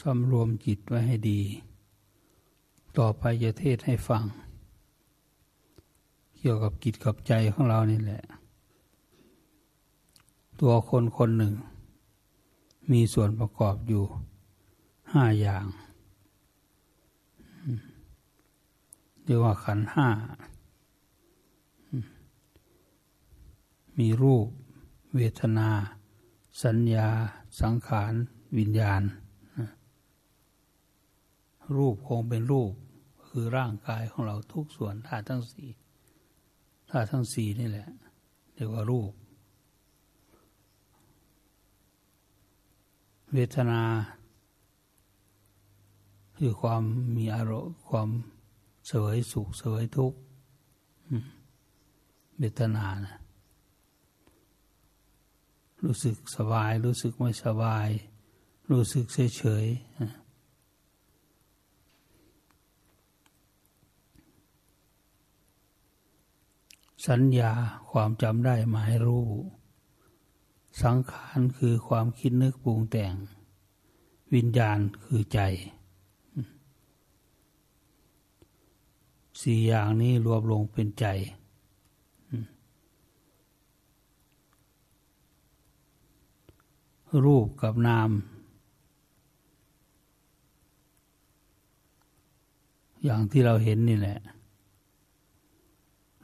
สำรวมจิตไว้ให้ดี ต่อไปจะเทศให้ฟัง เกี่ยวกับจิตกับใจของเรานี่แหละ ตัวคนคนหนึ่ง มีส่วนประกอบอยู่ห้าอย่าง เรียกว่าขันห้า มีรูป เวทนา สัญญา สังขาร วิญญาณ รูปคงเป็นรูป คือร่างกายของเราทุกส่วนธาตุทั้งสี่ธาตุทั้งสี่นี่แหละเรียกว่ารูป เวทนา คือความมีอารมณ์ความเสวยสุขเสวยทุกข์เวทนานะรู้สึกสบาย รู้สึกไม่สบาย รู้สึกเฉยเฉย สัญญาความจำได้หมายรู้ สังขารคือความคิดนึกปรุงแต่ง วิญญาณคือใจ สี่อย่างนี้รวมลงเป็นใจ รูปกับนาม อย่างที่เราเห็นนี่แหละ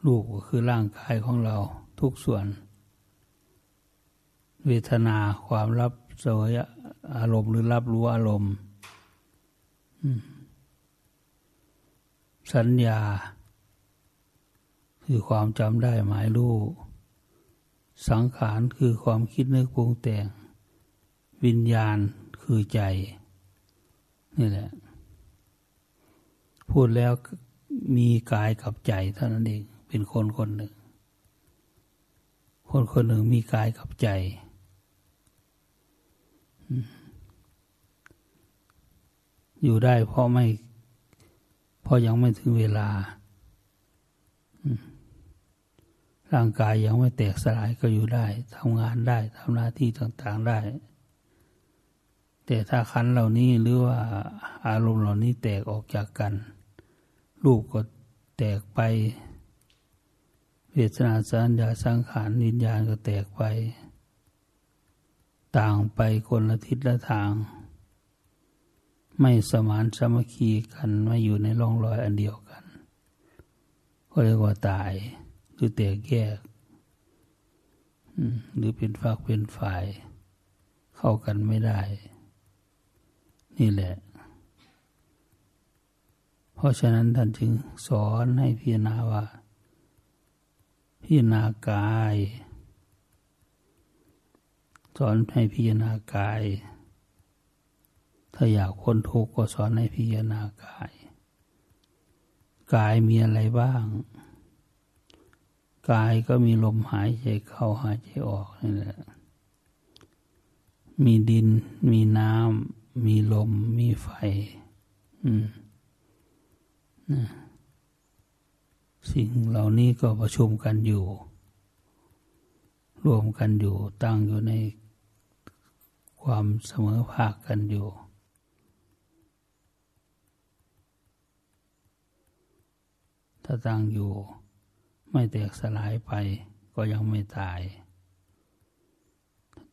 รูปก็คือร่างกายของเราทุกส่วน เวทนาความรับสวยอารมณ์หรือรับรู้อารมณ์ สัญญา คือความจำได้หมายรู้สังขารคือความคิดนึกปรุงแต่ง วิญญาณคือใจ นี่แหละ พูดแล้วมีกายกับใจเท่านั้นเอง เป็นคนคนหนึ่ง คนคนหนึ่งมีกายกับใจ อยู่ได้เพราะไม่เพราะยังไม่ถึงเวลา ร่างกายยังไม่แตกสลายก็อยู่ได้ทำงานได้ทำหน้าที่ต่าง ๆได้ แต่ถ้าขันเหล่านี้หรือว่าอารมณ์เหล่านี้แตกออกจากกันรูปก็แตกไป เวทนาสัญญาสังขารวิญญาณก็แตกไป ต่างไปคนละทิศละทาง ไม่สมานสามัคคีกันไม่อยู่ในร่องรอยอันเดียวกัน ก็เรียกว่าตายหรือแตกแยกหรือเป็นฝักเป็นฝ่าย เข้ากันไม่ได้ นี่แหละ เพราะฉะนั้นท่านจึงสอนให้พิจารณาว่า พิจารณากาย สอนให้พิจารณากาย ถ้าอยากพ้นทุกข์ก็สอนให้พิจารณากาย กายมีอะไรบ้าง กายก็มีลมหายใจเข้าหายใจออกนี่แหละ มีดิน มีน้ำ มีลม มีไฟ อืมนะ สิ่งเหล่านี้ก็ประชุมกันอยู่ รวมกันอยู่ตั้งอยู่ในความเสมอภาคกันอยู่ ถ้าตั้งอยู่ ไม่แตกสลายไปก็ยังไม่ตาย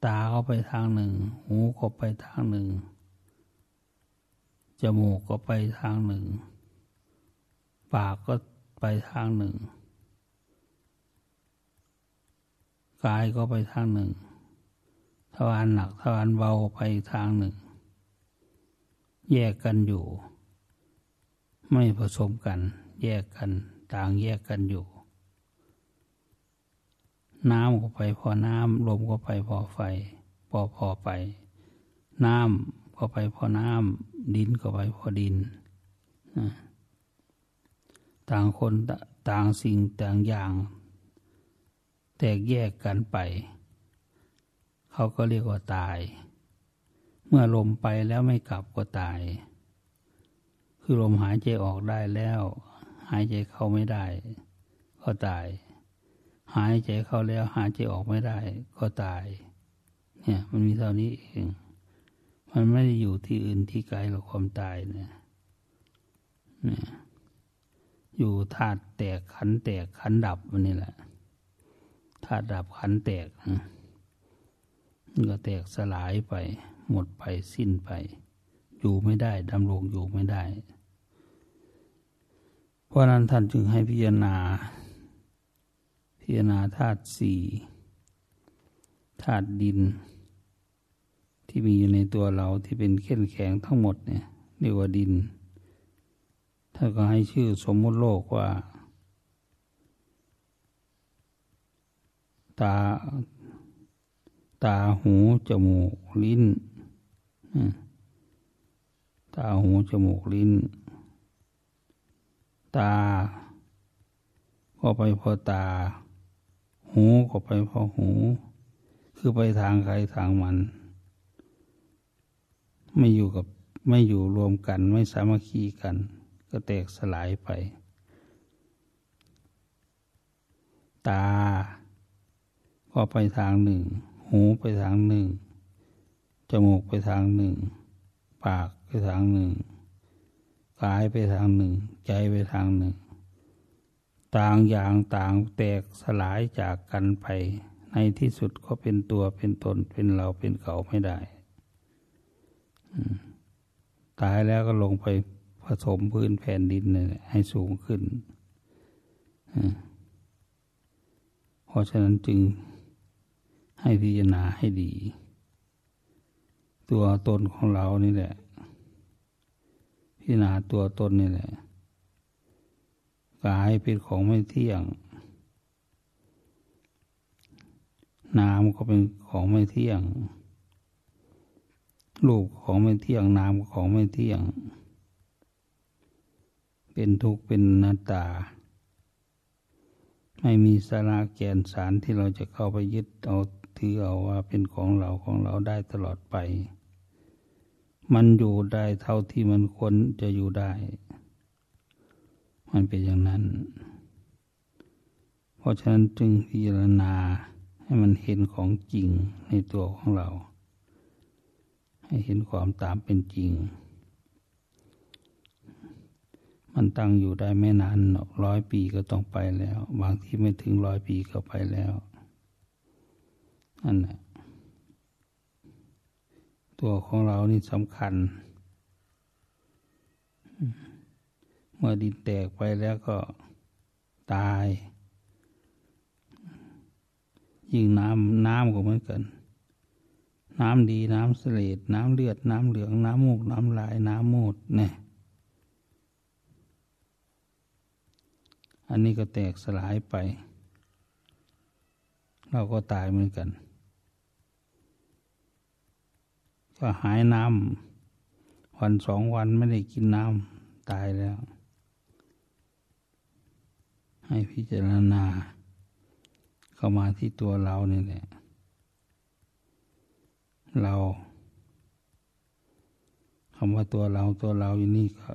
ตาก็ไปทางหนึ่ง หูก็ไปทางหนึ่ง จมูกก็ไปทางหนึ่ง ปากก็ ไปทางหนึ่ง กายก็ไปทางหนึ่งทวารหนักทวารเบาไปทางหนึ่ง แยกกันอยู่ ไม่ผสมกัน แยกกันต่างแยกกันอยู่ น้ำก็ไปพอน้ำลมก็ไปพอไฟ พอพอไป น้ำก็ไปพอน้ำดินก็ไปพอดิน ต่างคนต่างสิ่งต่างอย่าง แตกแยกกันไป เขาก็เรียกว่าตาย เมื่อลมไปแล้วไม่กลับก็ตาย คือลมหายใจออกได้แล้ว หายใจเข้าไม่ได้ ก็ตาย หายใจเข้าแล้วหายใจออกไม่ได้ ก็ตาย เนี่ยมันมีเท่านี้เองมันไม่ได้อยู่ที่อื่นที่ไกลหรอกความตายเนี่ยเนี่ย อยู่ธาตุแตกขันแตกขันดับมันนี่แหละธาตุดับขันแตกก็แตกสลายไป หมดไปสิ้นไป อยู่ไม่ได้ดำรงอยู่ไม่ได้ เพราะนั้นท่านจึงให้พิจารณา พิจารณาธาตุสี่ธาตุดิน ที่มีอยู่ในตัวเราที่เป็นเข้นแข็งทั้งหมดเนี่ยเรียกว่าดิน ท่านก็ให้ชื่อสมมุติโลกว่า ตา ตาหู จมูก ลิ้น ตาหู จมูก ลิ้น ตา ก็ไปพอตา หูก็ไปพอหู คือไปทางใครทางมัน ไม่อยู่กับ ไม่อยู่รวมกัน ไม่สามัคคีกัน ก็แตกสลายไป ตา ก็ไปทางหนึ่ง หูไปทางหนึ่ง จมูกไปทางหนึ่ง ปากไปทางหนึ่ง กายไปทางหนึ่ง ใจไปทางหนึ่ง ต่างอย่างต่างแตกสลายจากกันไป ในที่สุดก็เป็นตัวเป็นตนเป็นเราเป็นเขาไม่ได้ ตายแล้วก็ลงไป สมพื้นแผ่นดินให้สูงขึ้น เพราะฉะนั้นจึงให้พิจารณาให้ดี ตัวตนของเรานี่แหละ พิจารณาตัวตนนี่แหละกายเป็นของไม่เที่ยงน้ำก็เป็นของไม่เที่ยงรูปของไม่เที่ยงน้ำของไม่เที่ยง เป็นทุกข์เป็นนาตา ไม่มีสาระแกนสารที่เราจะเข้าไปยึดเอาถือเอาว่าเป็นของเราของเราได้ตลอดไป มันอยู่ได้เท่าที่มันควรจะอยู่ได้ มันเป็นอย่างนั้น เพราะฉะนั้นจึงพิจารณาให้มันเห็นของจริงในตัวของเรา ให้เห็นความตามเป็นจริง มันตั้งอยู่ได้ไม่นานหรอกร้อยปีก็ต้องไปแล้ว บางที่ไม่ถึงร้อยปีก็ไปแล้วนั่นแหละตัวของเรานี่สำคัญ เมื่อดินแตกไปแล้วก็ตาย ยิ่งน้ำน้ำก็เหมือนกัน น้ำดีน้ำเสลดน้ำเลือด น้ำเหลือง น้ำมูก น้ำลาย น้ำมูดเนี่ย อันนี้ก็แตกสลายไป เราก็ตายเหมือนกัน ก็หายน้ำวันสองวันไม่ได้กินน้ำตายแล้ว ให้พิจารณา เข้ามาที่ตัวเรานี่แหละ เราคำว่าตัวเราตัวเราอยู่นี่ก็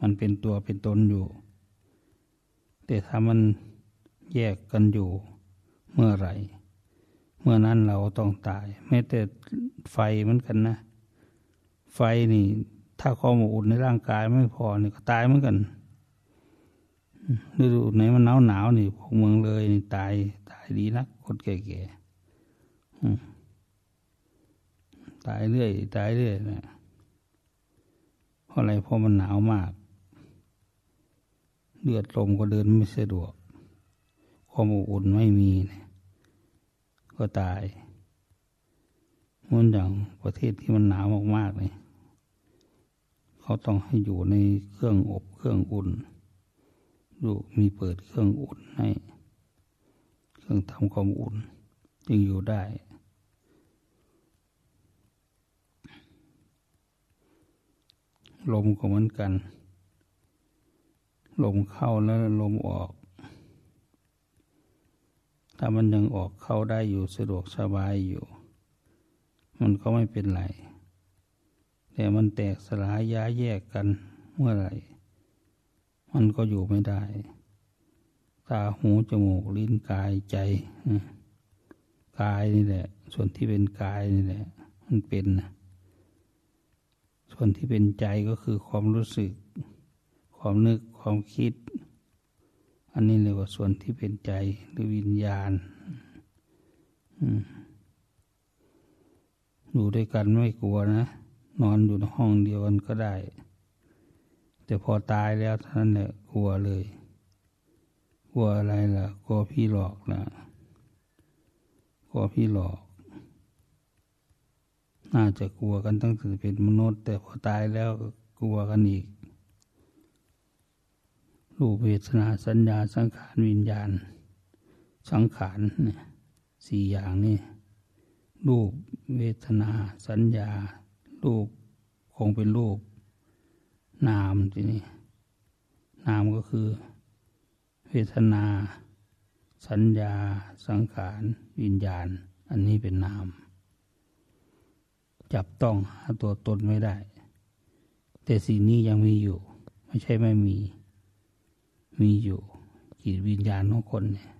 มันเป็นตัวเป็นตนอยู่ แต่ถ้ามันแยกกันอยู่เมื่อไหร่ เมื่อนั้นเราต้องตาย แม้แต่ไฟเหมือนกันนะ ไฟนี่ ถ้าความอุ่นในร่างกายไม่พอนี่ก็ตายเหมือนกันฤดูไหนมันหนาวหนาวนี่พวกเมืองเลยนี่ตายตายดีนักคนแก่ๆตายเรื่อย ตายเรื่อยนะเพราะอะไรเพราะมันหนาวมาก เลือดลมก็เดินไม่สะดวก ความอบอุ่นไม่มีก็ตายเหมือนอย่างประเทศที่มันหนาวมากๆเลยเขาต้องให้อยู่ในเครื่องอบเครื่องอุ่นดูมีเปิดเครื่องอุ่นให้ เครื่องทำความอุ่น จึงอยู่ได้ลมก็เหมือนกัน ลมเข้าแล้วลมออก ถ้ามันยังออกเข้าได้อยู่สะดวกสบายอยู่ มันก็ไม่เป็นไร แต่มันแตกสลายย้ายแยกกันเมื่อไหร่ มันก็อยู่ไม่ได้ ตาหูจมูกลิ้นกายใจ กายนี่แหละ ส่วนที่เป็นกายนี่แหละ มันเป็นนะส่วนที่เป็นใจก็คือความรู้สึก ความนึกความคิด อันนี้เรียกว่าส่วนที่เป็นใจหรือวิญญาณอยู่ด้วยกันไม่กลัวนะ นอนอยู่ในห้องเดียวกันก็ได้ แต่พอตายแล้วท่านเนี่ยกลัวเลย กลัวอะไรล่ะ กลัวพี่หลอกนะกลัวพี่หลอก น่าจะกลัวกันตั้งแต่เป็นมนุษย์ แต่พอตายแล้วก็กลัวกันอีก รูปเวทนาสัญญาสังขารวิญญาณ สังขารเนี่ยสี่อย่างนี่รูปเวทนาสัญญา รูปคงเป็นรูป นามทีนี้นามก็คือ เวทนา สัญญา สังขารวิญญาณ อันนี้เป็นนาม จับต้องหาตัวตนไม่ได้ แต่สิ่งนี้ยังมีอยู่ ไม่ใช่ไม่มี มีอยู่จิตวิญญาณของคนเนี่ย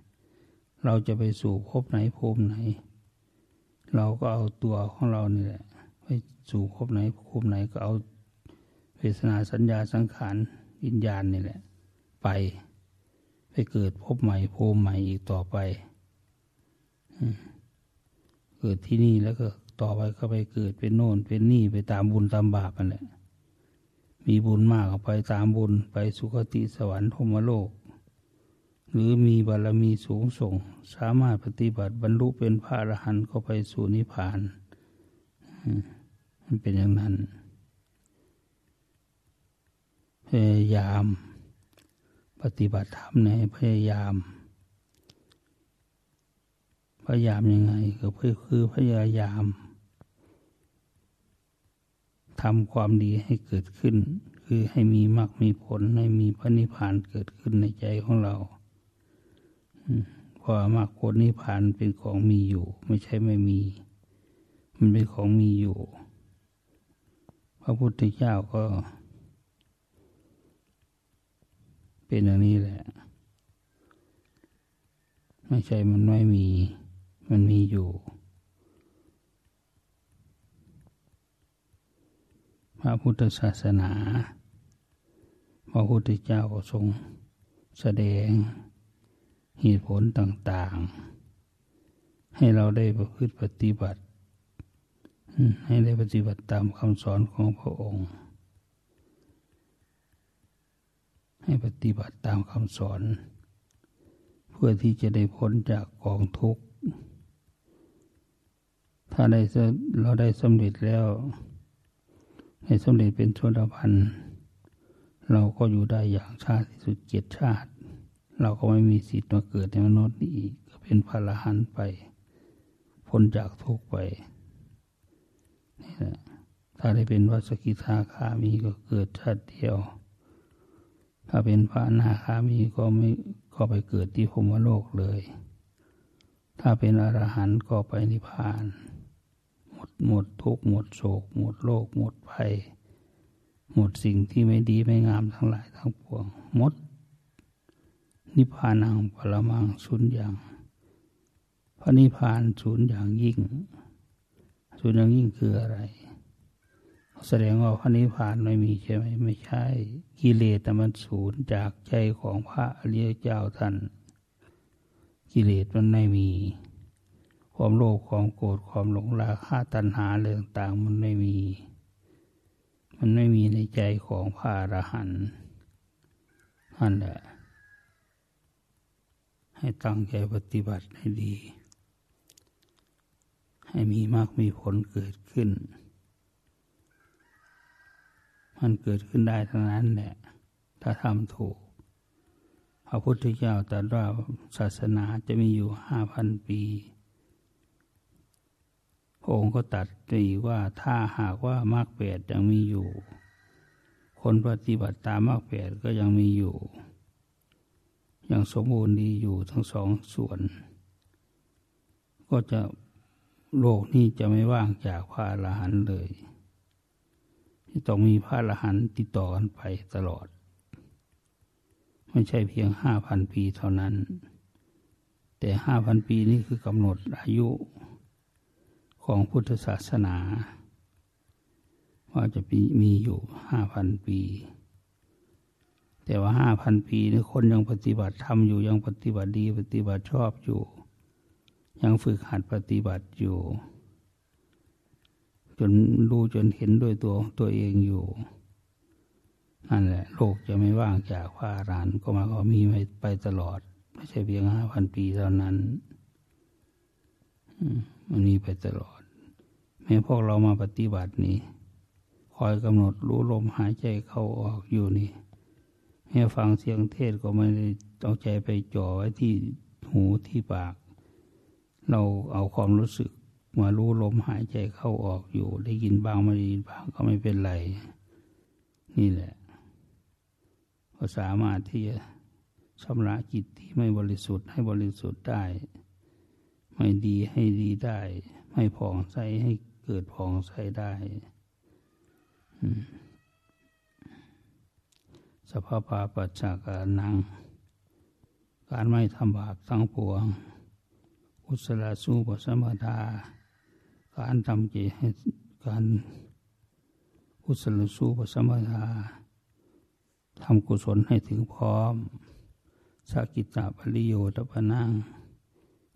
เราจะไปสู่ภพไหนภูมิไหน เราก็เอาตัวของเรานี่แหละไปสู่ภพไหนภูมิไหนก็เอาเวทนาสัญญาสังขารวิญญาณนี่แหละ ไปไปเกิดพบใหม่ภูมิใหม่อีกต่อไป เกิดที่นี่แล้วก็ต่อไปก็ไปเกิดเป็นโน่นเป็นนี่ไปตามบุญตามบาปนั่นแหละ มีบุญมากก็ไปตามบุญไปสุคติสวรรค์พมโลก หรือมีบารมีสูงส่ง สามารถปฏิบัติบรรลุเป็นพระอรหันต์ก็ไปสู่นิพพานมันเป็นอย่างนั้น พยายาม ปฏิบัติธรรมในพยายาม พยายามยังไง ก็คือพยายาม ทำความดีให้เกิดขึ้น คือให้มีมรรคมีผลให้มีพระนิพพานเกิดขึ้นในใจของเราเพราะมรรคผลนิพพานเป็นของมีอยู่ ไม่ใช่ไม่มี มันเป็นของมีอยู่ พระพุทธเจ้าก็ เป็นอย่างนี้แหละ ไม่ใช่มันไม่มี มันมีอยู่ พระพุทธศาสนา พระพุทธเจ้าทรงแสดงเหตุผลต่างๆ ให้เราได้ประพฤติปฏิบัติ ให้ได้ปฏิบัติตามคำสอนของพระองค์ ให้ปฏิบัติตามคำสอน เพื่อที่จะได้พ้นจากกองทุกข์ ถ้าได้เราได้สำเร็จแล้ว ให้สำเร็จเป็นชนพันเราก็อยู่ได้อย่างชาติสุดเจ็ดชาติ เราก็ไม่มีสิทธิ์มาเกิดในมนุษย์นี้อีกก็เป็นพระรหันไป พ้นจากทุกข์ไปนี่แหละถ้าได้เป็นวัสกิทาคามีก็เกิดชาติเดียว ถ้าเป็นพระนาคามีก็ไม่ก็ไปเกิดที่พมโลกเลย ถ้าเป็นอรหันต์ก็ไปนิพพาน ดหมดทุกหมดโศก หมดโลกหมดภัย หมดสิ่งที่ไม่ดีไม่งามทั้งหลายทั้งปวงหมด นิพพานังปรมังสุญญ์อย่างพระนิพพานศูนย์อย่างยิ่งศูนย์อย่างยิ่งคืออะไร แสดงว่าพระนิพพานไม่มีใช่ไหมไม่ใช่ กิเลสแต่มันศูนย์จากใจของพระอริยเจ้าท่าน กิเลสมันไม่มี ความโลภความโกรธความหลงราคะตัณหาเรื่องต่างมันไม่มี มันไม่มีในใจของพระอรหันต์นั่นแหละ ให้ตั้งใจปฏิบัติให้ดี ให้มีมากมีผลเกิดขึ้น มันเกิดขึ้นได้ทั้งนั้นแหละ ถ้าทำถูกพระพุทธเจ้าตรัสว่าศาสนาจะมีอยู่ห้าพันปี พระองค์ก็ตัดตีว่าถ้าหากว่ามรรคแปดยังมีอยู่ คนปฏิบัติตามมรรคแปดก็ยังมีอยู่ ยังสมบูรณ์ดีอยู่ทั้งสองส่วน ก็จะโลกนี้จะไม่ว่างจากพระอรหันต์เลยต้องมีพระอรหันต์ติดต่อกันไปตลอด ไม่ใช่เพียงห้าพันปีเท่านั้น แต่ห้าพันปีนี้คือกำหนดอายุ ของพุทธศาสนา ว่าจะมีมีอยู่ห้าพันปี แต่ว่าห้าพันปีนี่คนยังปฏิบัติทำอยู่ยังปฏิบัติดีปฏิบัติชอบอยู่ ยังฝึกหัดปฏิบัติอยู่ จนรู้จนเห็นด้วยตัวตัวเองอยู่นั่นแหละโลกจะไม่ว่างจากพระอรหันต์ก็มาก็มีไปตลอด ไม่ใช่เพียงห้าพันปีเท่านั้น มันมีไปตลอด แม้พวกเรามาปฏิบัตินี่คอยกำหนดรู้ลมหายใจเข้าออกอยู่นี่แม้ฟังเสียงเทศก็ไม่ได้เอาใจไปจ่อไว้ที่หูที่ปาก เราเอาความรู้สึกมารู้ลมหายใจเข้าออกอยู่ ได้ยินบ้างไม่ได้ยินบ้างก็ไม่เป็นไร นี่แหละก็สามารถที่จะชำระจิตที่ไม่บริสุทธิ์ให้บริสุทธิ์ได้ ไม่ดีให้ดีได้ ไม่ผ่องใสให้ กิดผ่องใสได้สภาพาปัจจากานัง การไม่ทำบาปทั้งปวง อุสลสู้ปสมดาการทำจิตให้การอุสลสู้ปสมดาทำกุศลให้ถึงพร้อมสากิตาปริโยตปนัง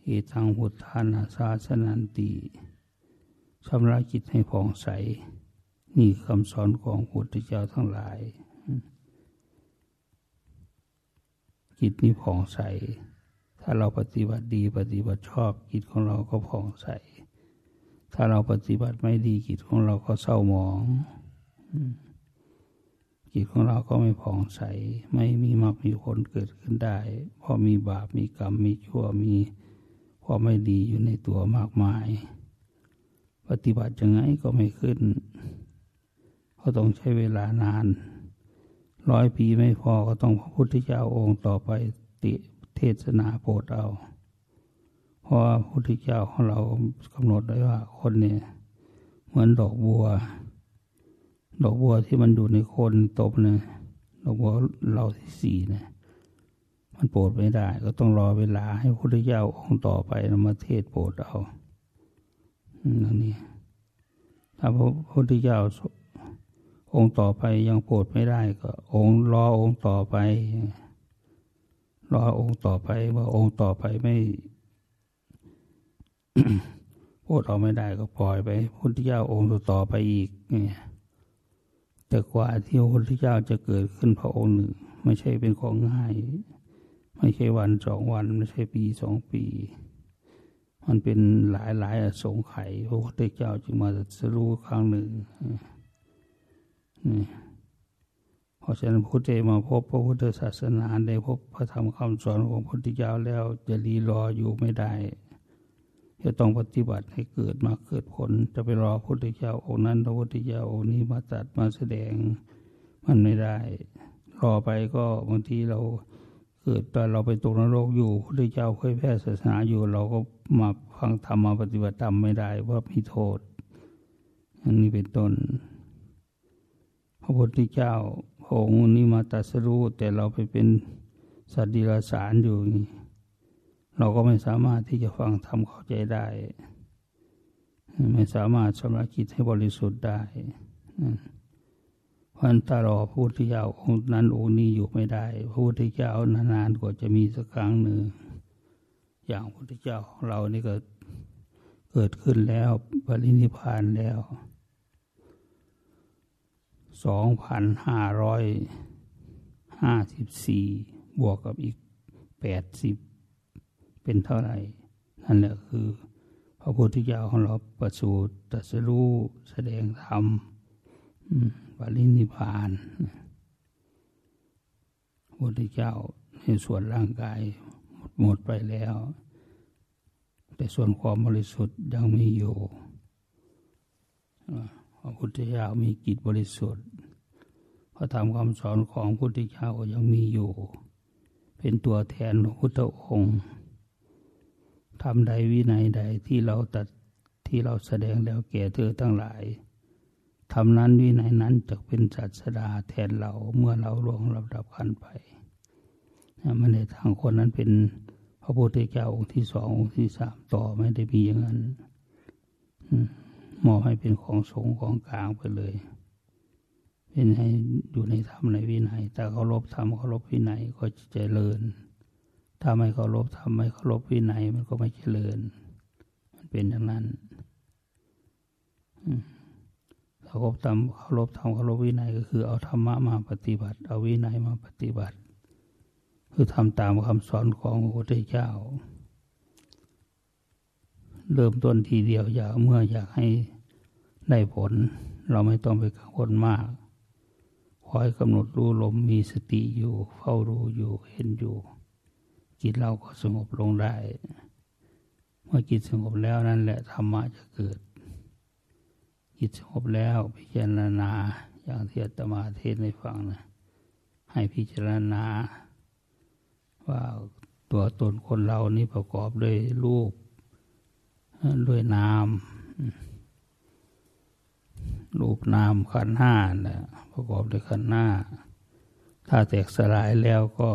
เอตังหุทานาสาสนันติ ชำระจิตให้ผ่องใส นี่คำสอนของพุทธเจ้าทั้งหลาย จิตนี้ผ่องใส ถ้าเราปฏิบัติดีปฏิบัติชอบจิตของเราก็ผ่องใส ถ้าเราปฏิบัติไม่ดีจิตของเราก็เศร้าหมองจิตของเราก็ไม่ผ่องใส ไม่มีมรรคมีผลเกิดขึ้นได้เพราะมีบาปมีกรรมมีชั่วมีความไม่ดีอยู่ในตัวมากมาย ปฏิบัติยังไงก็ไม่ขึ้น ก็ต้องใช้เวลานาน ร้อยปีไม่พอก็ต้องพระพุทธเจ้าองค์ต่อไปติเทศนาโปรดเอา เพราะพระพุทธเจ้าของเรากำหนดไว้ว่าคนเนี่ยเหมือนดอกบัว ดอกบัวที่มันอยู่ในคนตบเนี่ยดอกบัวเราที่สี่เนี่ยมันโปรดไม่ได้ ก็ต้องรอเวลาให้พระพุทธเจ้าองค์ต่อไปมาเทศโปรดเอา นั่นนี่ถ้าพระพุทธเจ้าองค์ต่อไปยังโปรดไม่ได้ก็ องค์รอองค์ต่อไป รอองค์ต่อไปว่าองค์ต่อไปไม่โปรดเอาไม่ได้ก็ปล่อยไปพุทธเจ้าองค์ต่อไปอีกเนี่ยแต่กว่าที่พระพุทธเจ้าจะเกิดขึ้นพระองค์หนึ่ง ไม่ใช่เป็นของง่าย ไม่ใช่วันสองวัน ไม่ใช่ปีสองปี มันเป็นหลายหลายอสงไขยพระพุทธเจ้าจึงมาสรู้ครั้งหนึ่งนี่เพราะฉะนั้นพระเจ้ามาพบพระพุทธศาสนาได้พบพระธรรมคำสอนของพระพุทธเจ้าแล้วจะรีรออยู่ไม่ได้ จะต้องปฏิบัติให้เกิดมาเกิดผล จะไปรอพระพุทธเจ้าองค์นั้นพระพุทธเจ้าองค์นี้มาตัดมาแสดงมันไม่ได้ รอไปก็บางทีเรา เกิดตอนเราไปตกนรกอยู่พระเจ้าเคยแพร่ศาสนาอยู่ เราก็มาฟังธรรมมาปฏิบัติธรรมไม่ได้ว่ามีโทษ อันนี้เป็นต้น พระพุทธเจ้าพระองค์นี้มาตัดสรู้แต่เราไปเป็นสัตว์ดิลสารอยู่ เราก็ไม่สามารถที่จะฟังทำเข้าใจได้ ไม่สามารถชำระจิตให้บริสุทธิ์ได้ พราะถ้ารอพระพุทธเจ้าองค์นั้นองค์นี้อยู่ไม่ได้พระพุทธเจ้านานๆกว่าจะมีสักครั้งหนึ่งอย่างพระพุทธเจ้าของเรานี่ก็เกิดขึ้นแล้วปรินิพานแล้วสองพันห้าร้อยห้าสิบสี่บวกกับอีกแปดสิบเป็นเท่าไหร่ นั่นแหละคือ พระพุทธเจ้าของเราประสูติตรัสรู้แสดงธรรม ปรินิพานพระพุทธเจ้าในส่วนร่างกายหมดหมดไปแล้ว แต่ส่วนความบริสุทธิ์ยังมีอยู่พระพุทธเจ้ามีจิตบริสุทธิ์พระธรรมคำสอนของพระพุทธเจ้ายังมีอยู่ เป็นตัวแทนพระพุทธองค์ทำใดวินัยใดที่เราตัดที่เราแสดงแล้วแก่เธอทั้งหลาย ทำนั้นวินัยนั้นจะเป็นศาสดาแทนเราเมื่อเราล่วงลำดับขันไปมันในทางคนนั้นเป็นพระพุทธเจ้าองค์ที่สององค์ที่สามต่อไม่ได้มีอย่างนั้นมอบให้เป็นของสงฆ์ของกลางไปเลยวินัยอยู่ในธรรมในวินัยแต่เคารพธรรมเคารพวินัยก็จะเจริญ ถ้าไม่เคารพธรรมไม่เคารพวินัยมันก็ไม่เจริญ มันเป็นอย่างนั้น เคารพธรรมเคารพธรรมเคารพวินัยก็คือเอาธรรมะมาปฏิบัติ เอาวินัยมาปฏิบัติ คือทำตามคำสอนของพระพุทธเจ้า เริ่มต้นทีเดียวอยากเมื่ออยากให้ได้ผล เราไม่ต้องไปกังวลมากคอยกำหนดรู้ลมมีสติอยู่ เฝ้ารู้อยู่เห็นอยู่ จิตเราก็สงบลงได้ เมื่อจิตสงบแล้วนั่นแหละธรรมะจะเกิด จิตสงบแล้วพิจารณาอย่างที่อาตมาเทศในฟังนะให้พิจารณา ว่าตัวตนคนเรานี่ประกอบด้วยรูปด้วยนามรูปนามขันห้านะประกอบด้วยขันห้าถ้าแตกสลายแล้วก็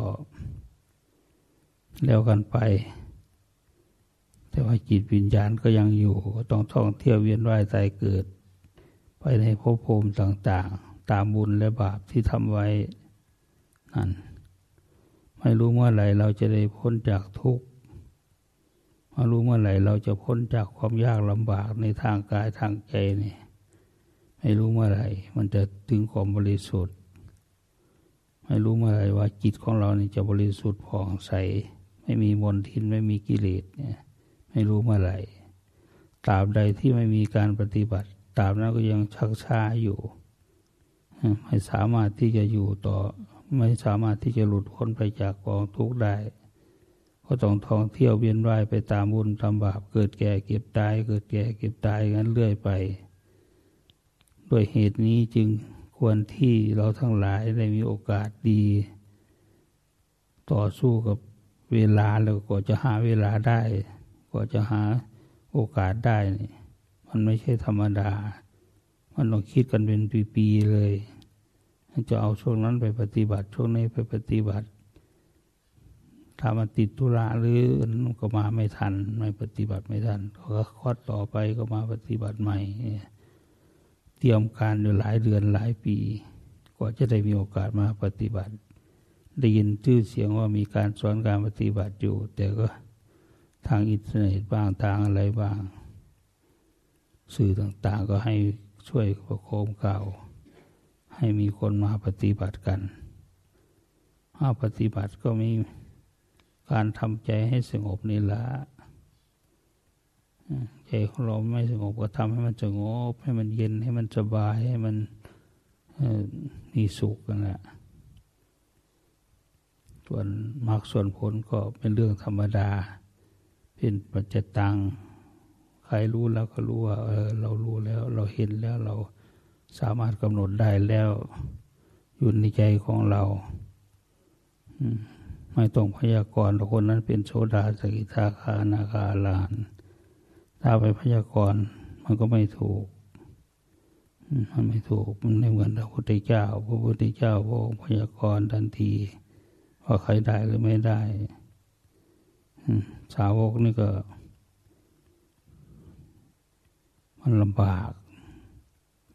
แล้วกันไป แต่ว่าจิตวิญญาณก็ยังอยู่ก็ต้องท่องเที่ยวเวียนว่ายตายเกิด ไปในภพภูมิต่าง ๆ ตามบุญและบาปที่ทำไว้นั่นไม่รู้เมื่อไหร่เราจะได้พ้นจากทุกข์ไม่รู้เมื่อไหร่เราจะพ้นจากความยากลำบากในทางกายทางใจนี่ไม่รู้เมื่อไหร่ มันจะถึงความบริสุทธิ์ ไม่รู้เมื่อไหร่ว่าจิตของเรานี่จะบริสุทธิ์ผ่องใส ไม่มีมลทินไม่มีกิเลสเนี่ย ไม่รู้เมื่อไหร่ตราบใดที่ไม่มีการปฏิบัติ ตราบนั้นก็ยังชักช้าอยู่ ไม่สามารถที่จะอยู่ต่อ ไม่สามารถที่จะหลุดพ้นไปจากกองทุกข์ได้ ก็ต้องท่องเที่ยวเวียนว่ายไปตามบุญตามบาป เกิดแก่เก็บตาย เกิดแก่เก็บตายงั้นเรื่อยไป ด้วยเหตุนี้จึงควรที่เราทั้งหลายได้มีโอกาสดี ต่อสู้กับเวลาแล้วก็จะหาเวลาได้ ก็จะหาโอกาสได้นี่ มันไม่ใช่ธรรมดา มันต้องคิดกันเป็นปีๆเลยจะเอาช่วงนั้นไปปฏิบัติ ช่วงนี้ไปปฏิบัติ ถ้ามันติดธุระหรือก็มาไม่ทัน ไม่ปฏิบัติไม่ทันก็คอดต่อไปก็มาปฏิบัติใหม่ เตรียมการอยู่หลายเดือนหลายปี กว่าจะได้มีโอกาสมาปฏิบัติ ได้ยินชื่อเสียงว่ามีการสอนการปฏิบัติอยู่ แต่ก็ทางอินเทอร์เน็ตบ้างทางอะไรบ้าง สื่อต่างๆ ก็ให้ช่วยประโคมเก่าให้มีคนมาปฏิบัติกันมาปฏิบัติก็มีการทำใจให้สงบนี่ละใจของเราไม่สงบก็ทำให้มันสงบ ให้มันเย็นให้มันสบายให้มันมีสุขกันแหละส่วนมรรคส่วนผลก็เป็นเรื่องธรรมดา เป็นปัจจตัง ใครรู้แล้วก็รู้ว่า เออ เรารู้แล้ว เราเห็นแล้วเราสามารถกำหนดได้แล้ว อยู่ในใจของเราไม่ต้องพยากรณ์คนนั้นเป็นโสดาสกิทาคานาคาลาน ถ้าไปพยากรณ์มันก็ไม่ถูกมันไม่ถูกมันไม่เหมือนพระพุทธเจ้าพระพุทธเจ้าพระพยากรณ์ทันทีว่าใครได้หรือไม่ได้สาวกนี่ก็ มันลำบาก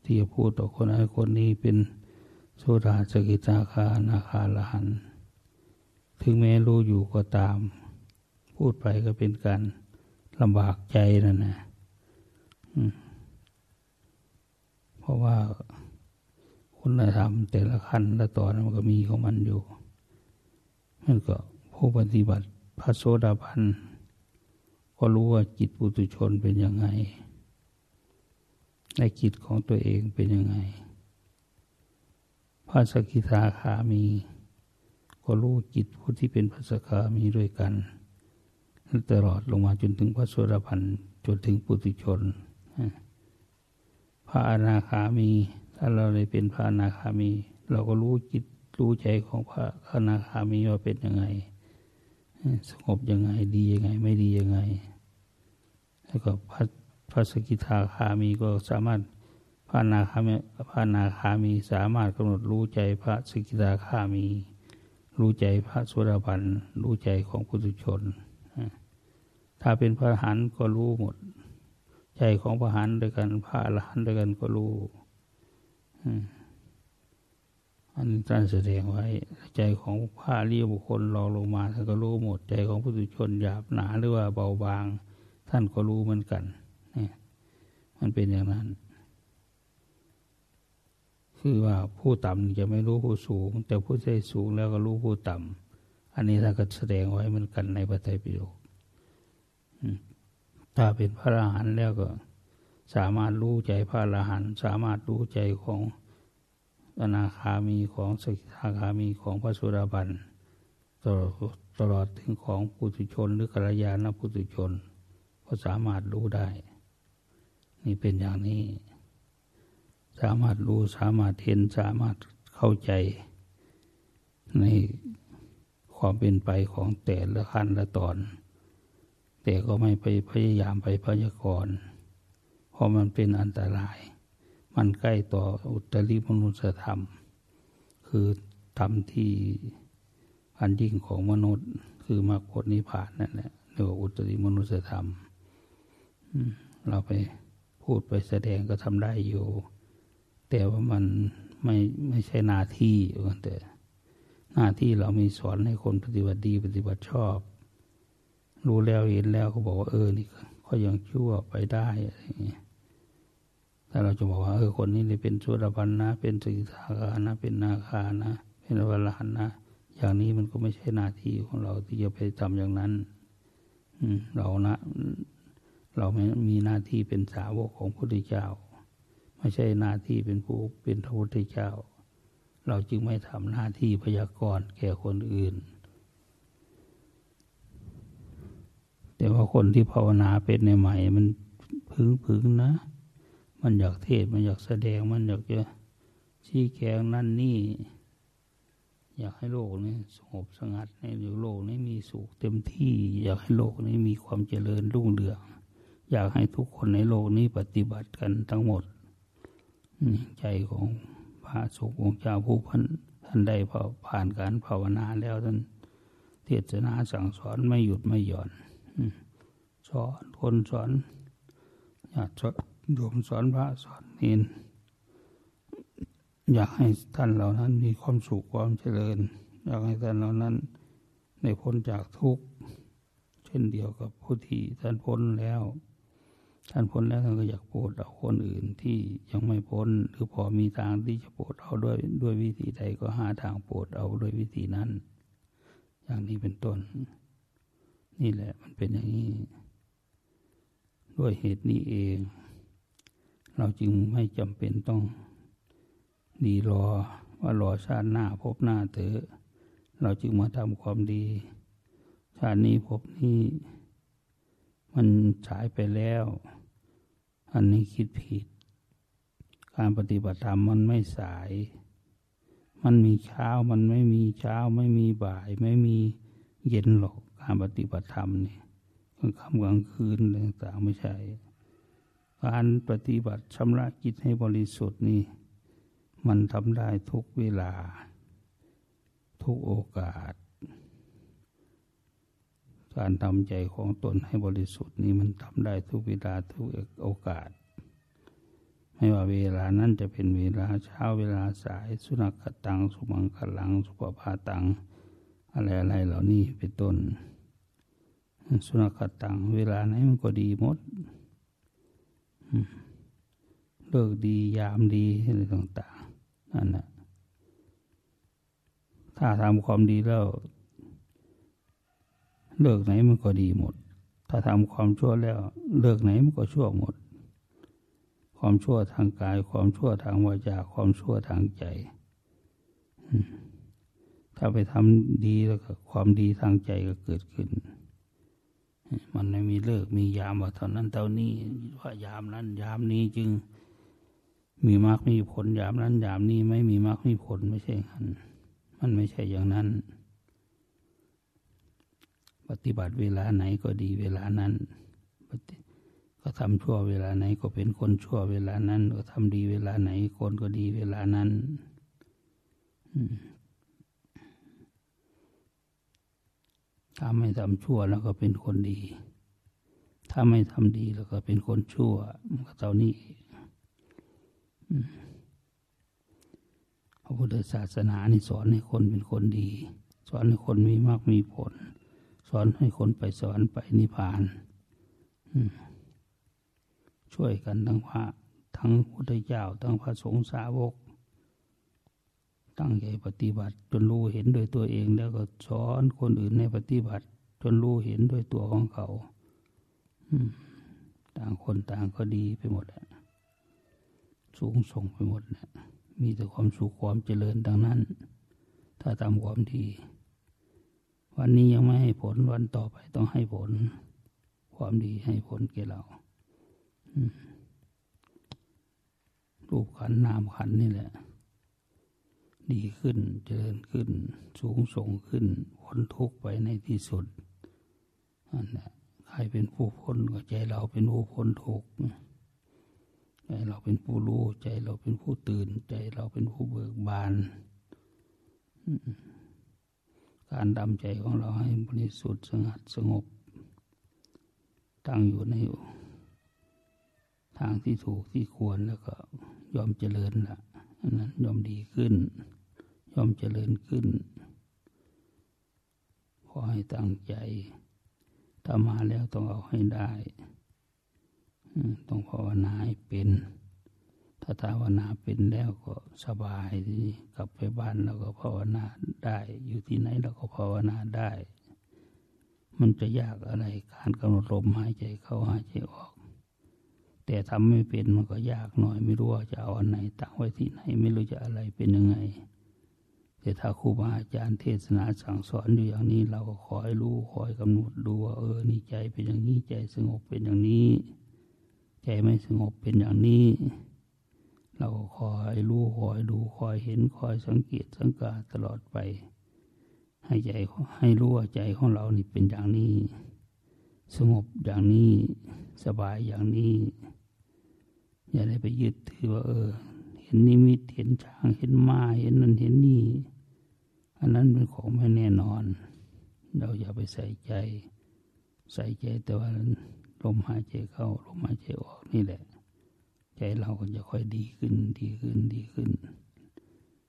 ที่จะพูดต่อคนนั้คนนี้เป็นโสดาสกิตาคานาคาลหัน ถึงแม้รู้อยู่ก็ตาม พูดไปก็เป็นการลำบากใจนั่นนะเพราะว่าคุณธรรมแต่ละขั้นละตอนมันก็มีของมันอยู่ มันก็ผู้ปฏิบัติพระโสดาบันก็รู้ว่าจิตปุถุชนเป็นยังไง ในจิตของตัวเองเป็นยังไงพระสกิทาคามี ก็รู้จิตผู้ที่เป็นพระสกามีด้วยกัน ตลอดลงมาจนถึงพระสุรพันธ์จนถึงปุถุชน พระอนาคามี ถ้าเราได้เป็นพระอนาคามี เราก็รู้จิตรู้ใจของพระอนาคามีว่าเป็นยังไง สงบยังไงดียังไง ไม่ดียังไง แล้วก็พระ ระสกิทาคามีก็สามารถพระนาคามีพระนาคามีสามารถกำหนดรู้ใจพระสกิทาคามี รู้ใจพระสุรพันธ์รู้ใจของปุถุชน ถ้าเป็นพระหันก็รู้หมด ใจของพระหันด้วยกันพระอรหันด้วยกันก็รู้นนี้ท่านแสดงไว้ ใจของพระเรียบุคคลรองลงมาท่านก็รู้หมด ใจของผู้ตุชนหยาบหนาหรือว่าเบาบาง ท่านก็รู้เหมือนกัน มันเป็นอย่างนั้น คือว่าผู้ต่ำจะไม่รู้ผู้สูง แต่ผู้ใจสูงแล้วก็รู้ผู้ต่ำอันนี้ท่านก็แสดงไว้เหมือนกันในพระไตรปิฎกถ้าเป็นพระอรหันต์แล้วก็ สามารถรู้ใจพระอรหันต์สามารถรู้ใจของอนาคามีของสกิทาคามีของพระสุรบันตลอดตลอดถึงของปุถุชนหรือกัลยาณปุถุชน ก็สามารถรู้ได้ นี่เป็นอย่างนี้ สามารถรู้สามารถเห็นสามารถเข้าใจ ในความเป็นไปของแต่ละขั้นละตอน แต่ก็ไม่ไปพยายามไปพยากรณ์เพราะมันเป็นอันตราย มันใกล้ต่ออุตริมนุสธรรม คือธรรมที่อันยิ่งของมนุษย์ คือมรรคผลนิพพานนั่นแหละเรียกว่าอุตริมนุสธรรมเราไป พูดไปแสดงก็ทำได้อยู่ แต่ว่ามันไม่ไม่ใช่หน้าที่แต่หน้าที่เรามีสอนให้คนปฏิบัติดีปฏิบัติชอบ รู้แล้วเห็นแล้วก็บอกว่าเออนี่ก็ยังชั่วไปได้อะไรอย่างเงี้ยถ้าเราจะบอกว่าเออคนนี้นี่เป็นสุรพันนะเป็นสิกขาคานะ เป็นนาคานะ เป็นวรหันนะอย่างนี้มันก็ไม่ใช่หน้าที่ของเราที่จะไปทำอย่างนั้น อืเรานะ เราไม่มีหน้าที่เป็นสาวกของพระพุทธเจ้า ไม่ใช่หน้าที่เป็นผู้เป็นพระพุทธเจ้า เราจึงไม่ทำหน้าที่พยากรณ์แก่คนอื่น แต่ว่าคนที่ภาวนาเป็นในใหม่ มันพึงพึงนะ มันอยากเทศมันอยากแสดงมันอยากจะชี้แจงนั่นนี่ อยากให้โลกนี้สงบสงัดให้โลกนี้มีสุขเต็มที่ อยากให้โลกนี้มีความเจริญรุ่งเรือง อยากให้ทุกคนในโลกนี้ปฏิบัติกันทั้งหมดใจของพระสุของเจ้าผู้พันท่านได้ผ่านการภาวนาแล้วท่านเทศนาสั่งสอนไม่หยุดไม่หย่อนสอนคนสอนอยากโยมสอนพระสอนเนนอยากให้ท่านเหล่านั้นมีความสุขความเจริญ อยากให้ท่านเหล่านั้นในพ้นจากทุกข์ เช่นเดียวกับผู้ที่ท่านพ้นแล้ว ท่านพ้นแล้วท่านก็อยากโปรดเอาคนอื่นที่ยังไม่พ้น หรือพอมีทางที่จะโปรดเอาด้วยด้วยวิธีใดก็หาทางโปรดเอาด้วยวิธีนั้น อย่างนี้เป็นต้น นี่แหละมันเป็นอย่างนี้ ด้วยเหตุนี้เอง เราจึงไม่จำเป็นต้องดีรอว่ารอชาติหน้าพบหน้าเถอะ เราจึงมาทำความดี ชาตินี้พบนี้ มันฉายไปแล้ว อันนี้คิดผิด การปฏิบัติธรรมมันไม่สาย มันมีเช้ามันไม่มีเช้า ไม่มีบ่าย ไม่มีเย็นหรอกการปฏิบัติธรรมนี่กลางค่ำกลางคืนต่างๆไม่ใช่การปฏิบัติชำระจิตให้บริสุทธิ์นี่ มันทำได้ทุกเวลา ทุกโอกาส การทำใจของตนให้บริสุทธิ์นี่มันทำได้ทุกเวลาทุกโอกาส ไม่ว่าเวลานั้นจะเป็นเวลาเช้าเวลาสาย สุนัขตัง สุมังคลัง สุปภาตัง อะไรอะไรเหล่านี้เป็นต้น สุนัขตัง เวลาไหนมันก็ดีหมดเลิกดียามดีอะไรต่างๆนั่นแหละถ้าทำความดีแล้ว เลิกไหนมันก็ดีหมด ถ้าทำความชั่วแล้ว เลิกไหนมันก็ชั่วหมด ความชั่วทางกาย ความชั่วทางวาจา ความชั่วทางใจ ถ้าไปทำดีแล้วก็ความดีทางใจก็เกิดขึ้น มันไม่มีเลิกมียามว่าเท่านั้นเท่านี้ว่ายามนั้น ยามนี้จึง มีมรรคมีผลยามนั้น ยามนี้ไม่มีมรรคมีผลไม่ใช่กันมันไม่ใช่อย่างนั้น ปฏิบัติเวลาไหนก็ดีเวลานั้น ก็ทำชั่วเวลาไหนก็เป็นคนชั่วเวลานั้น ก็ทำดีเวลาไหนคนก็ดีเวลานั้นถ้าไม่ทำชั่วแล้วก็เป็นคนดี ถ้าไม่ทำดีแล้วก็เป็นคนชั่วมันก็เท่านี้พระพุทธศาสนานี่สอนให้คนเป็นคนดี สอนให้คนมีมากมีผล สอนให้คนไปสวรรค์ไปนิพพานช่วยกันทั้งพระทั้งพุทธเจ้าทั้งพระสงฆ์สาวก ตั้งใจปฏิบัติ จนรู้เห็นโดยตัวเอง แล้วก็สอนคนอื่นในปฏิบัติ จนรู้เห็นโดยตัวของเขาต่างคนต่างก็ดีไปหมดสูงส่งไปหมดนะมีแต่ความสุขความเจริญดังนั้น ถ้าทำความดี วันนี้ยังไม่ให้ผลวันต่อไปต้องให้ผล ความดีให้ผลแก่เรารูปขันนามขันนี่แหละ ดีขึ้นเจริญขึ้น สูงส่งขึ้นพ้นทุกข์ไปในที่สุดนั่นแหละใครเป็นผู้พ้นก็ใจเราเป็นผู้พ้นทุกข์ใจเราเป็นผู้รู้ ใจเราเป็นผู้ตื่น ใจเราเป็นผู้เบิกบาน การดำใจของเราให้บริสุทธิ์สงัดสงบ ตั้งอยู่ในทางที่ถูกที่ควรแล้วก็ยอมเจริญละอันนั้นยอมดีขึ้น ยอมเจริญขึ้น ขอให้ตั้งใจถ้ามาแล้วต้องเอาให้ได้ ต้องภาวนาให้เป็น ถ้าภาวนาเป็นแล้วก็สบายทีกลับไปบ้านแล้วก็ภาวนาได้ อยู่ที่ไหนเราก็ภาวนาได้ มันจะยากอะไรการกำหนดลมหายใจเข้าหายใจออก แต่ทำไม่เป็นมันก็ยากหน่อยไม่รู้ว่าจะเอาอันไหนตั้งไว้ที่ไหนไม่รู้จะอะไรเป็นยังไง แต่ถ้าครูบาอาจารย์เทศนาสั่งสอนอยู่อย่างนี้ เราก็คอยรู้คอยกำหนดดูว่าเออนี่ใจเป็นอย่างนี้ใจสงบเป็นอย่างนี้ ใจไม่สงบเป็นอย่างนี้ เราคอยรู้คอยดูคอยเห็นคอยสังเกตสังกาตลอดไป ให้ใจให้รู้ว่าใจของเรานี่เป็นอย่างนี้ สงบอย่างนี้สบายอย่างนี้ อย่าได้ไปยึดถือว่าเออ เห็นนิมิตเห็นช้างเห็นมาเห็นนั่นเห็นนี่ อันนั้นเป็นของไม่แน่นอน เราอย่าไปใส่ใจ ใส่ใจแต่ว่าลมหายใจเข้าลมหายใจออกนี่แหละ ใจเราก็จะค่อยดีขึ้นดีขึ้นดีขึ้นจ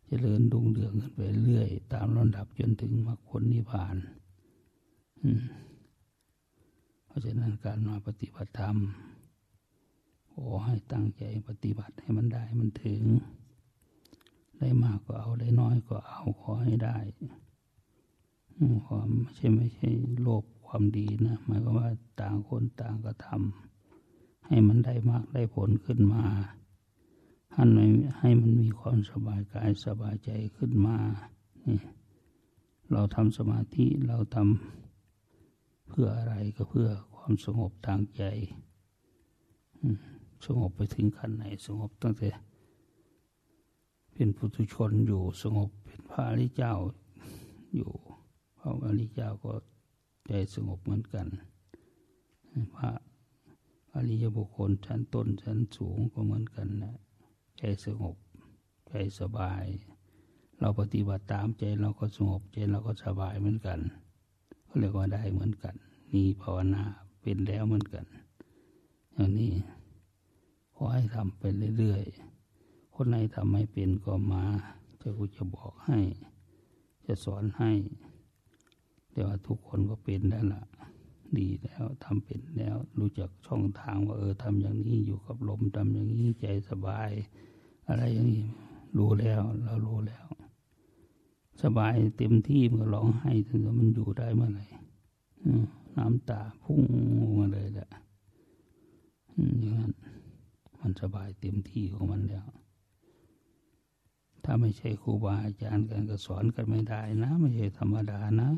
เจริญดุงเดืองขึ้นไปเรื่อย ตามลำดับจนถึงมรรคผลนิพพานเพราะฉะนั้นการมาปฏิบัติธรรมขอให้ตั้งใจปฏิบัติให้มันได้มันถึง ได้มากก็เอาได้น้อยก็เอาขอให้ได้ความไม่ใช่ไม่ใช่โลภความดีนะหมายความว่าต่างคนต่างก็ทำ ให้มันได้มากได้ผลขึ้นมาให้มันให้มันมีความสบายกายสบายใจขึ้นมานี่เราทำสมาธิเราทำเพื่ออะไรก็เพื่อความสงบทางใจสงบไปถึงขั้นไหนสงบตั้งแต่ เป็นปุถุชนอยู่สงบเป็นพระอริเจ้าอยู่พระอริเจ้าก็ใจสงบเหมือนกันพระ อริยบุคคลชั้นต้นชั้นสูงก็เหมือนกันนะใจสงบ ใจสบาย เราปฏิบัติตามใจเราก็สงบใจเราก็สบายเหมือนกันก็เรียกว่าได้เหมือนกันนี่ภาวนาเป็นแล้วเหมือนกัน อย่างนี้ขอให้ทำไปเรื่อยๆคนไหนทำไม่เป็นก็มาจะกูจะบอกให้ จะสอนให้แต่ว่าทุกคนก็เป็นแล้ล่ะ ดีแล้วทำเป็นแล้ว รู้จักช่องทางว่าเออทำอย่างนี้อยู่กับลมทำอย่างนี้ใจสบาย อะไรอย่างนี้รู้แล้วเรารู้แล้ว สบายเต็มที่มื่อร้องไห้ถึงมันอยู่ได้เมื่อไหร่น้ำตาพุ่งมาเลยแหละอย่างนั้นมันสบายเต็มที่ของมันแล้ว ถ้าไม่ใช่ครูบาอาจารย์กันก็สอนกันไม่ได้นะ ไม่ใช่ธรรมดานะ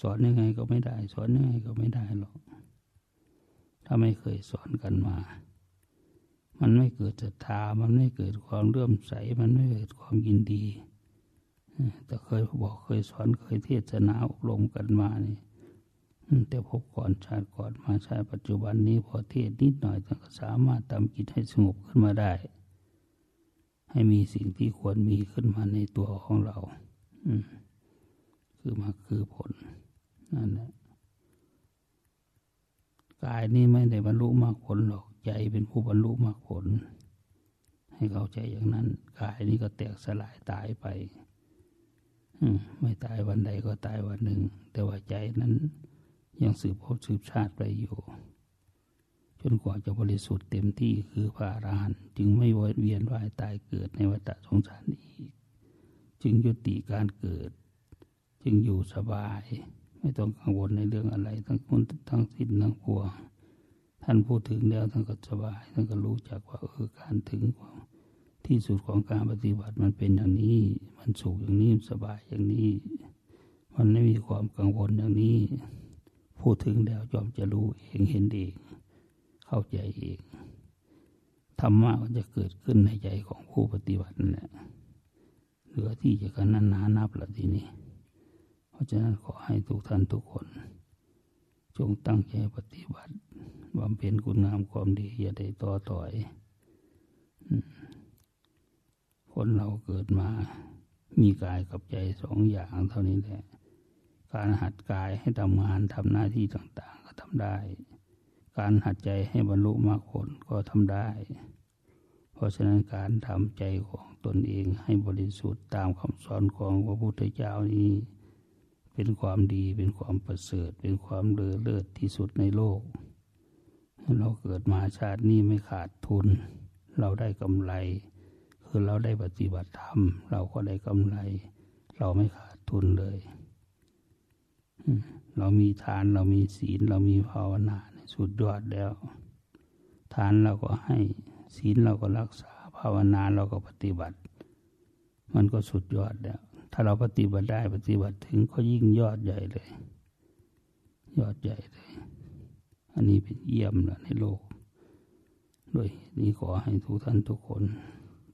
สอนยังไงก็ไม่ได้ สอนยังไงก็ไม่ได้หรอก ถ้าไม่เคยสอนกันมา มันไม่เกิดศรัทธา มันไม่เกิดความเลื่อมใส มันไม่เกิดความยินดี แต่เคยบอกเคยสอนเคยเทศนาอบรมกันมานี่แต่พบก่อนชาติก่อนมาชาติปัจจุบันนี้พอเทศนิดหน่อยก็สามารถทำจิตให้สงบขึ้นมาได้ ให้มีสิ่งที่ควรมีขึ้นมาในตัวของเรา อืคือมาคือผล นั่นแหละกายนี่ไม่ได้บรรลุมรรคผลหรอกใจเป็นผู้บรรลุมรรคผล ให้เข้าใจอย่างนั้น กายนี้ก็แตกสลายตายไปไม่ตายวันใดก็ตายวันหนึ่ง แต่ว่าใจนั้น ยังสืบพบสืบชาติไปอยู่จนกว่าจะบริสุทธิ์เต็มที่คือพระอรหันต์จึงไม่วนเวียนว่ายตายเกิดในวัฏสงสารอีก จึงยุติการเกิด จึงอยู่สบาย ไม่ต้องกังวลในเรื่องอะไร ทั้งคนทั้งสิ้นทั้งปวงท่านพูดถึงแล้วท่านก็สบายท่านก็รู้จักว่าเออการถึงที่สุดของการปฏิบัติมันเป็นอย่างนี้ มันสุขอย่างนี้สบายอย่างนี้ มันไม่มีความกังวลอย่างนี้ พูดถึงแล้วยอมจะรู้เองเห็นเอง เข้าใจเองธรรมะก็จะเกิดขึ้นในใจของผู้ปฏิบัตินั่นแหละเหลือที่จะกันนั้นนานับละทีนี้ เพราะฉะนั้นขอให้ทุกท่านทุกคน จงตั้งใจปฏิบัติบำเพ็ญคุณงามความดีอย่าได้ต่อต่อยคนเราเกิดมา มีกายกับใจสองอย่างเท่านี้แหละ การหัดกายให้ทำงานทำหน้าที่ต่างๆ ก็ทำได้ การหัดใจให้บรรลุมรรคผลก็ทำได้ เพราะฉะนั้นการทำใจของตนเองให้บริสุทธิ์ตามคำสอนของพระพุทธเจ้านี้ เป็นความดีเป็นความประเสริฐ เป็นความเลอเลิศที่สุดในโลก เราเกิดมาชาตินี้ไม่ขาดทุน เราได้กำไร คือเราได้ปฏิบัติธรรม เราก็ได้กำไร เราไม่ขาดทุนเลย เรามีทานเรามีศีล เรามีภาวนาสุดยอดแล้ว ทานเราก็ให้ศีลเราก็รักษาภาวนาเราก็ปฏิบัติ มันก็สุดยอดแล้ว ถ้าเราปฏิบัติได้ปฏิบัติถึงก็ยิ่งยอดใหญ่เลย ยอดใหญ่เลย อันนี้เป็นเยี่ยมละในโลก ด้วยนี้ขอให้ทุกท่านทุกคน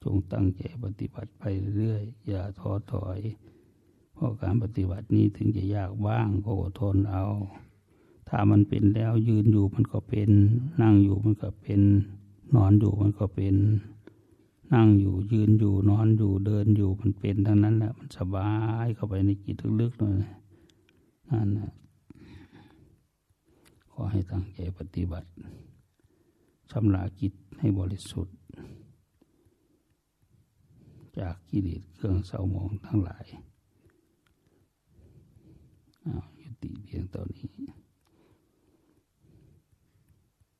จงตั้งใจปฏิบัติไปเรื่อยอย่าท้อถอย เพราะการปฏิบัตินี้ถึงจะยากบ้างก็อดทนเอา ถ้ามันเป็นแล้วยืนอยู่มันก็เป็น นั่งอยู่มันก็เป็น นอนอยู่มันก็เป็น นั่งอยู่ยืนอยู่นอนอยู่เดินอยู่มันเป็นทั้งนั้นแหละมันสบายเข้าไปในจิตลึกๆเลยนั่นแหละขอให้ตั้งใจปฏิบัติชำระจิตให้บริสุทธิ์ จากกิเลสเครื่องเศร้าหมองทั้งหลายอายุติเพียงตอนนี้